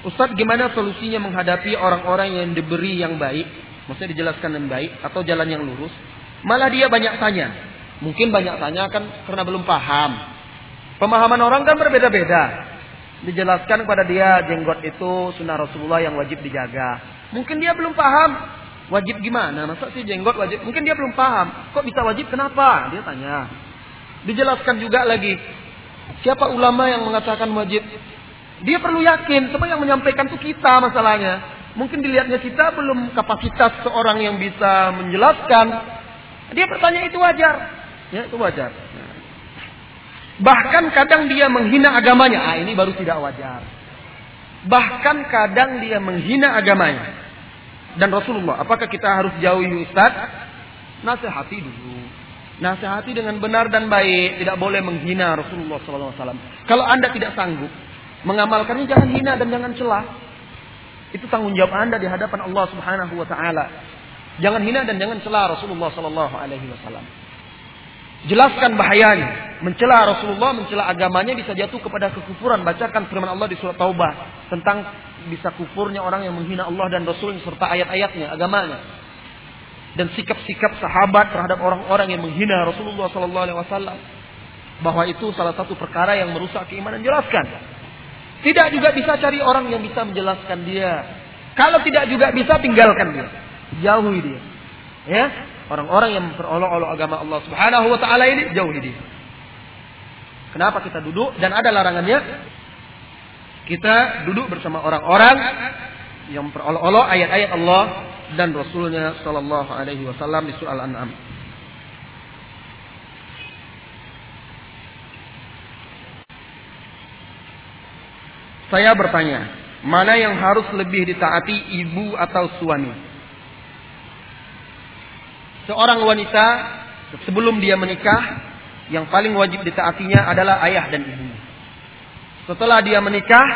Ustadz gimana solusinya menghadapi orang-orang yang diberi yang baik, maksudnya dijelaskan yang baik atau jalan yang lurus, malah dia banyak tanya. Mungkin banyak tanya kan karena belum paham. Pemahaman orang kan berbeda-beda. Dijelaskan kepada dia jenggot itu sunnah Rasulullah yang wajib dijaga. Mungkin dia belum paham wajib gimana? Masa sih jenggot wajib? Mungkin dia belum paham. Kok bisa wajib? Kenapa? Dia tanya. Dijelaskan juga lagi. Siapa ulama yang mengatakan wajib? Dia perlu yakin, sebab yang menyampaikan itu kita masalahnya. Mungkin dilihatnya kita belum kapasitas seorang yang bisa menjelaskan. Dia bertanya itu wajar. Ya, itu wajar. Bahkan kadang dia menghina agamanya. Ah, ini baru tidak wajar. Bahkan kadang dia menghina agamanya. Dan Rasulullah, apakah kita harus jauhi Ustaz? Nasihati dulu. Nasihati dengan benar dan baik. Tidak boleh menghina Rasulullah SAW. Kalau anda tidak sanggup, Mengamalkannya jangan hina dan jangan celah. Itu tanggung jawab Anda di hadapan Allah Subhanahu wa taala. Jangan hina dan jangan celah Rasulullah sallallahu alaihi wasallam. Jelaskan bahayanya. Mencela Rasulullah, mencela agamanya bisa jatuh kepada kekufuran. Bacakan firman Allah di surat Taubah tentang bisa kufurnya orang yang menghina Allah dan Rasul serta ayat-ayatnya, agamanya. Dan sikap-sikap sahabat terhadap orang-orang yang menghina Rasulullah sallallahu alaihi wasallam. Bahwa itu salah satu perkara yang merusak keimanan. Jelaskan. Tidak juga bisa cari orang yang bisa menjelaskan dia. Kalau tidak juga bisa tinggalkan dia. Jauhi dia. Ya, orang-orang yang memperolok-olok agama Allah Subhanahu wa taala ini jauhi dia. Kenapa kita duduk dan ada larangannya? Kita duduk bersama orang-orang yang memperolok-olok ayat-ayat Allah dan Rasulnya Shallallahu Alaihi Wasallam di surah Al-An'am. Saya bertanya, mana yang harus lebih ditaati ibu atau suami? Seorang wanita sebelum dia menikah, yang paling wajib ditaatinya adalah ayah dan ibu. Setelah dia menikah,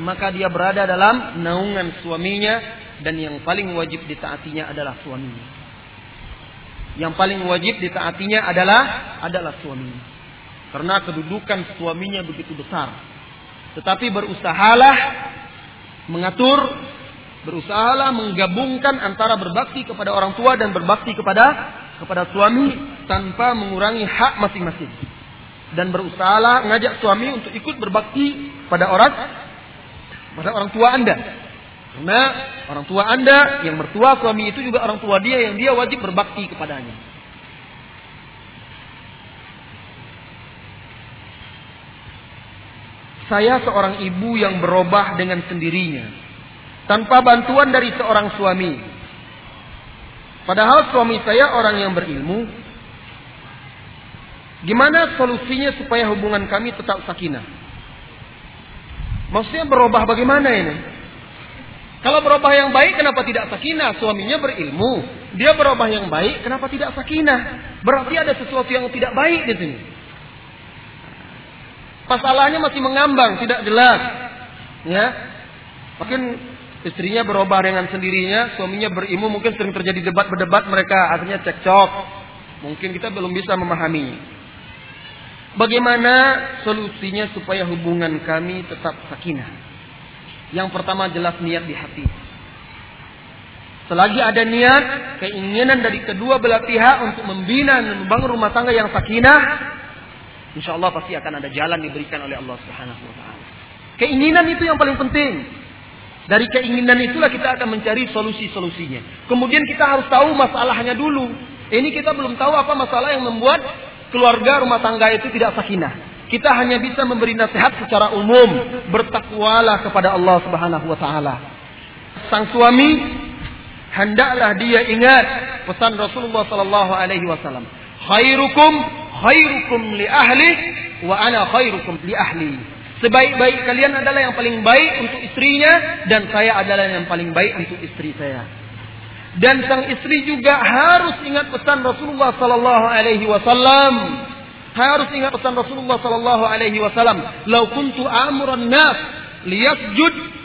maka dia berada dalam naungan suaminya dan yang paling wajib ditaatinya adalah suaminya. Yang paling wajib ditaatinya adalah adalah suaminya. Karena kedudukan suaminya begitu besar tetapi berusahalah mengatur, berusahalah menggabungkan antara berbakti kepada orang tua dan berbakti kepada kepada suami tanpa mengurangi hak masing-masing. Dan berusahalah mengajak suami untuk ikut berbakti pada orang pada orang tua Anda. Karena orang tua Anda yang mertua suami itu juga orang tua dia yang dia wajib berbakti kepadanya. Saya seorang ibu yang berubah dengan sendirinya. Tanpa bantuan dari seorang suami. Padahal suami saya orang yang berilmu. Gimana solusinya supaya hubungan kami tetap sakinah? Maksudnya berubah bagaimana ini? Kalau berubah yang baik, kenapa tidak sakinah? Suaminya berilmu. Dia berubah yang baik, kenapa tidak sakinah? Berarti ada sesuatu yang tidak baik di sini. Masalahnya masih mengambang, tidak jelas. Ya. Mungkin istrinya berubah dengan sendirinya, suaminya berilmu, mungkin sering terjadi debat berdebat mereka, akhirnya cekcok. Mungkin kita belum bisa memahami. Bagaimana solusinya supaya hubungan kami tetap sakinah? Yang pertama jelas niat di hati. Selagi ada niat, keinginan dari kedua belah pihak untuk membina dan membangun rumah tangga yang sakinah, Insya Allah pasti akan ada jalan diberikan oleh Allah Subhanahu Wa Taala. Keinginan itu yang paling penting. Dari keinginan itulah kita akan mencari solusi-solusinya. Kemudian kita harus tahu masalahnya dulu. Ini kita belum tahu apa masalah yang membuat keluarga rumah tangga itu tidak sakinah. Kita hanya bisa memberi nasihat secara umum, bertakwalah kepada Allah Subhanahu wa taala. Sang suami hendaklah dia ingat pesan Rasulullah sallallahu alaihi wasallam. Khairukum khairukum li ahli wa ana khairukum li ahli. Sebaik-baik kalian adalah yang paling baik untuk istrinya dan saya adalah yang paling baik untuk istri saya. Dan sang istri juga harus ingat pesan Rasulullah sallallahu alaihi wasallam. Harus ingat pesan Rasulullah sallallahu alaihi wasallam, "Lau kuntu amuran nas liyasjud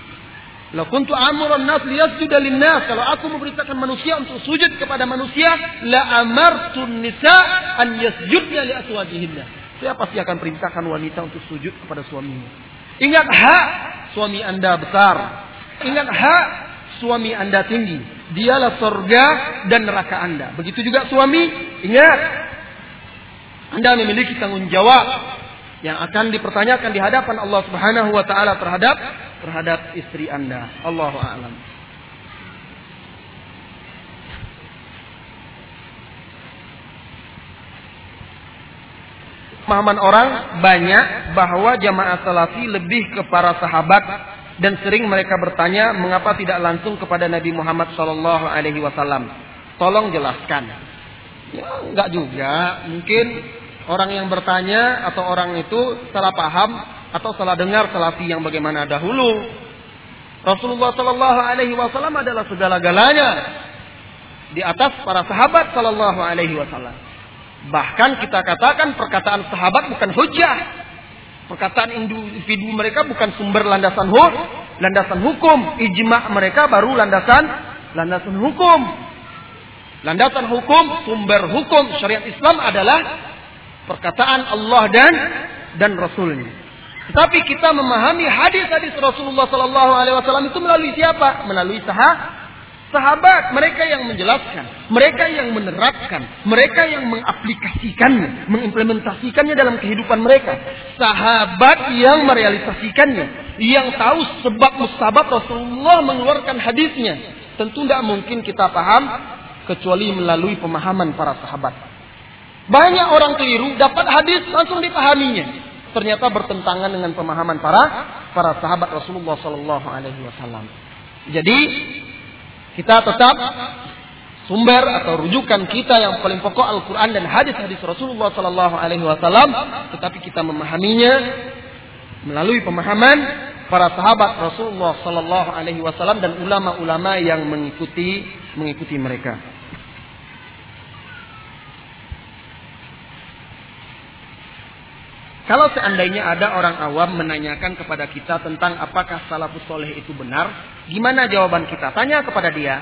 Lau kuntu amuran nas liyasjuda linnas. Kalau aku memerintahkan manusia untuk sujud kepada manusia, la amartun nisa an yasjudnya li aswajihinna. Saya pasti akan perintahkan wanita untuk sujud kepada suaminya. Ingat hak suami Anda besar. Ingat hak suami Anda tinggi. Dialah surga dan neraka Anda. Begitu juga suami, ingat. Anda memiliki tanggung jawab yang akan dipertanyakan di hadapan Allah Subhanahu wa taala terhadap terhadap istri Anda. Allahu a'lam. Pemahaman orang banyak bahwa jamaah salafi lebih ke para sahabat dan sering mereka bertanya mengapa tidak langsung kepada Nabi Muhammad Shallallahu Alaihi Wasallam. Tolong jelaskan. Ya, enggak juga. Mungkin orang yang bertanya atau orang itu salah paham atau salah dengar salafi yang bagaimana dahulu. Rasulullah Shallallahu Alaihi Wasallam adalah segala-galanya di atas para sahabat Shallallahu Alaihi Wasallam. Bahkan kita katakan perkataan sahabat bukan hujah. Perkataan individu mereka bukan sumber landasan hukum, landasan hukum. Ijma mereka baru landasan landasan hukum. Landasan hukum, sumber hukum syariat Islam adalah perkataan Allah dan dan Rasulnya. Tetapi kita memahami hadis-hadis Rasulullah Sallallahu Alaihi Wasallam itu melalui siapa? Melalui sahabat Sahabat, mereka yang menjelaskan, mereka yang menerapkan, mereka yang mengaplikasikannya, mengimplementasikannya dalam kehidupan mereka. Sahabat yang merealisasikannya, yang tahu sebab musabab Rasulullah mengeluarkan hadisnya. Tentu tidak mungkin kita paham kecuali melalui pemahaman para sahabat. Banyak orang keliru dapat hadis langsung dipahaminya. Ternyata bertentangan dengan pemahaman para para sahabat Rasulullah Sallallahu Alaihi Wasallam. Jadi kita tetap sumber atau rujukan kita yang paling pokok Al-Quran dan hadis-hadis Rasulullah Sallallahu Alaihi Wasallam, tetapi kita memahaminya melalui pemahaman para sahabat Rasulullah Sallallahu Alaihi Wasallam dan ulama-ulama yang mengikuti mengikuti mereka. Kalau seandainya ada orang awam menanyakan kepada kita tentang apakah salafus soleh itu benar, gimana jawaban kita? Tanya kepada dia.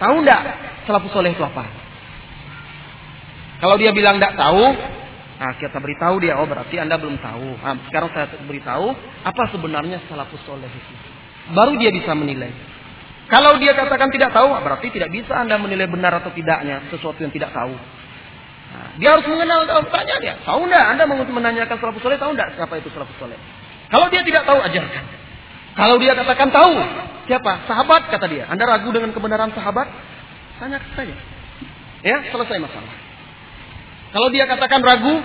Tahu ndak salafus soleh itu apa? Kalau dia bilang ndak tahu, nah kita beritahu dia, oh berarti anda belum tahu. Nah, sekarang saya beritahu apa sebenarnya salafus soleh itu. Baru dia bisa menilai. Kalau dia katakan tidak tahu, berarti tidak bisa anda menilai benar atau tidaknya sesuatu yang tidak tahu. Nah, dia harus mengenal tanya dia. Tahu enggak? Anda mau menanyakan salafus soleh, tahu enggak siapa itu salafus soleh? Kalau dia tidak tahu, ajarkan. Kalau dia katakan tahu, siapa? Sahabat kata dia. Anda ragu dengan kebenaran sahabat? Tanya saja. Ya, selesai masalah. Kalau dia katakan ragu,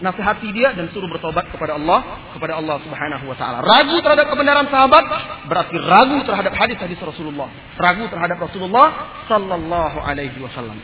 nasihati dia dan suruh bertobat kepada Allah, kepada Allah Subhanahu wa taala. Ragu terhadap kebenaran sahabat berarti ragu terhadap hadis-hadis Rasulullah. Ragu terhadap Rasulullah sallallahu alaihi wasallam.